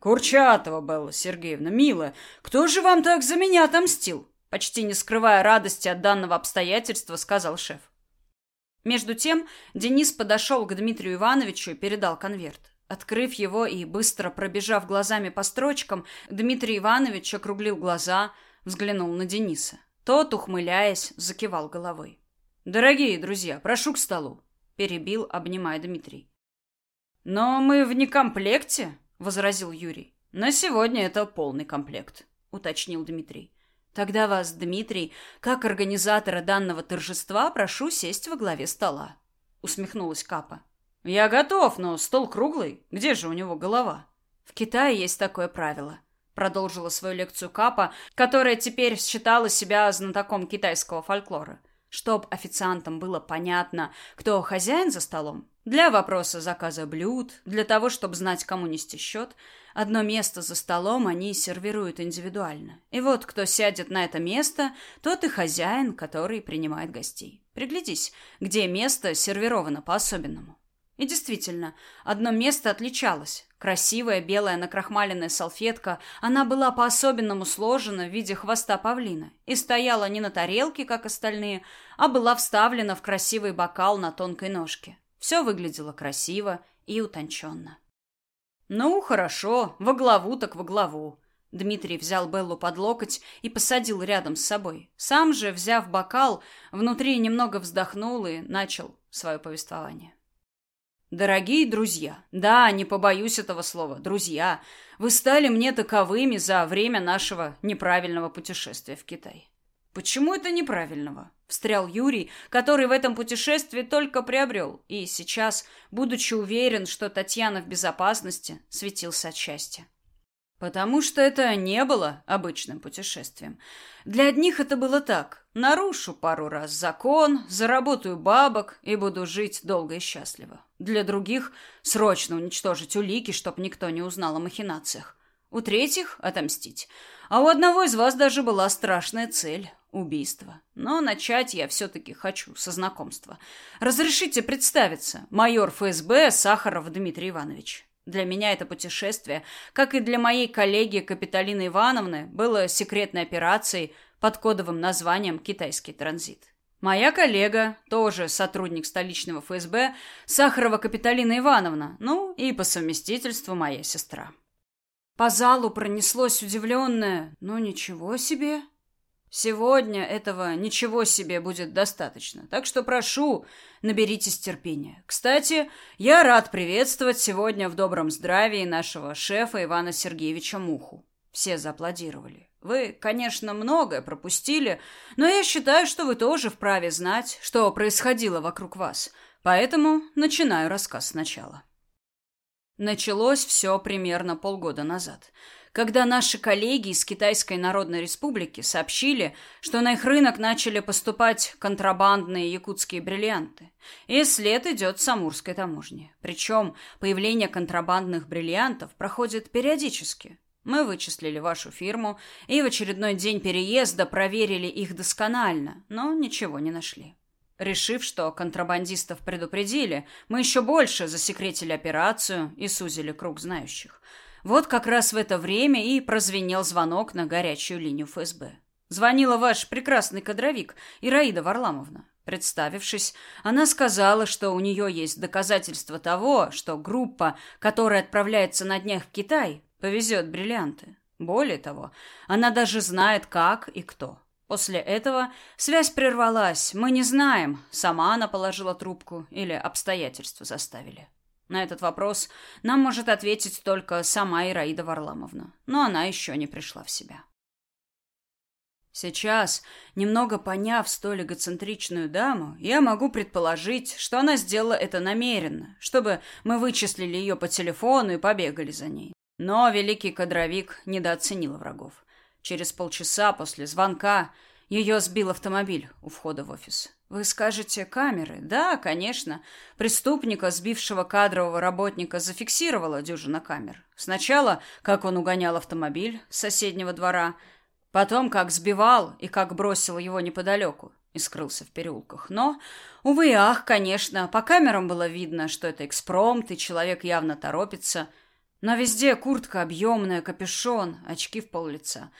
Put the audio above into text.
Курчатова Белла Сергеевна, милая, кто же вам так за меня отомстил? Почти не скрывая радости от данного обстоятельства, сказал шеф. Между тем Денис подошел к Дмитрию Ивановичу и передал конверт. Открыв его и быстро пробежав глазами по строчкам, Дмитрий Иванович округлил глаза, взглянул на Дениса. Тот, ухмыляясь, закивал головой. «Дорогие друзья, прошу к столу», — перебил, обнимая Дмитрий. «Но мы в некомплекте», — возразил Юрий. «На сегодня это полный комплект», — уточнил Дмитрий. «Тогда вас, Дмитрий, как организатора данного торжества, прошу сесть во главе стола», — усмехнулась Капа. «Я готов, но стол круглый. Где же у него голова?» «В Китае есть такое правило», — продолжила свою лекцию Капа, которая теперь считала себя знатоком китайского фольклора. Чтоб официантам было понятно, кто хозяин за столом, для вопроса заказа блюд, для того, чтобы знать, кому нести счет, одно место за столом они сервируют индивидуально. И вот кто сядет на это место, тот и хозяин, который принимает гостей. Приглядись, где место сервировано по-особенному. И действительно, одно место отличалось. Красивая белая накрахмаленная салфетка, она была по-особенному сложена в виде хвоста павлина и стояла не на тарелке, как остальные, а была вставлена в красивый бокал на тонкой ножке. Все выглядело красиво и утонченно. «Ну, хорошо, во главу так во главу». Дмитрий взял Беллу под локоть и посадил рядом с собой. Сам же, взяв бокал, внутри немного вздохнул и начал свое повествование. Дорогие друзья, да, не побоюсь этого слова, друзья, вы стали мне таковыми за время нашего неправильного путешествия в Китай. Почему это неправильного? Встрял Юрий, который в этом путешествии только приобрел, и сейчас, будучи уверен, что Татьяна в безопасности, светился от счастья. Потому что это не было обычным путешествием. Для одних это было так. Нарушу пару раз закон, заработаю бабок и буду жить долго и счастливо. Для других срочно уничтожить улики, чтоб никто не узнал о махинациях. У третьих отомстить. А у одного из вас даже была страшная цель убийство. Но начать я все-таки хочу со знакомства. Разрешите представиться. Майор ФСБ Сахаров Дмитрий Иванович. Для меня это путешествие, как и для моей коллеги Капиталины Ивановны, было секретной операцией под кодовым названием «Китайский транзит». Моя коллега, тоже сотрудник столичного ФСБ, Сахарова Капиталина Ивановна, ну и по совместительству моя сестра. По залу пронеслось удивленное «Ну ничего себе!» Сегодня этого ничего себе будет достаточно. Так что прошу, наберитесь терпения. Кстати, я рад приветствовать сегодня в добром здравии нашего шефа Ивана Сергеевича Муху. Все зааплодировали. Вы, конечно, многое пропустили, но я считаю, что вы тоже вправе знать, что происходило вокруг вас. Поэтому начинаю рассказ сначала. Началось все примерно полгода назад – когда наши коллеги из Китайской Народной Республики сообщили, что на их рынок начали поступать контрабандные якутские бриллианты. И след идет с Амурской таможни. Причем появление контрабандных бриллиантов проходит периодически. Мы вычислили вашу фирму и в очередной день переезда проверили их досконально, но ничего не нашли. Решив, что контрабандистов предупредили, мы еще больше засекретили операцию и сузили круг знающих – вот как раз в это время и прозвенел звонок на горячую линию ФСБ. Звонила ваш прекрасный кадровик Ираида Варламовна. Представившись, она сказала, что у нее есть доказательства того, что группа, которая отправляется на днях в Китай, повезет бриллианты. Более того, она даже знает, как и кто. После этого связь прервалась. Мы не знаем, сама она положила трубку или обстоятельства заставили. На этот вопрос нам может ответить только сама Ираида Варламовна, но она еще не пришла в себя. Сейчас, немного поняв столь эгоцентричную даму, я могу предположить, что она сделала это намеренно, чтобы мы вычислили ее по телефону и побегали за ней. Но великий кадровик недооценил врагов. Через полчаса после звонка ее сбил автомобиль у входа в офис. Вы скажете, камеры? Да, конечно. Преступника, сбившего кадрового работника, зафиксировала дюжина камер. Сначала, как он угонял автомобиль с соседнего двора, потом, как сбивал и как бросил его неподалеку и скрылся в переулках. Но, увы и ах, конечно, по камерам было видно, что это экспромт, и человек явно торопится. Но везде куртка объемная, капюшон, очки в пол лица.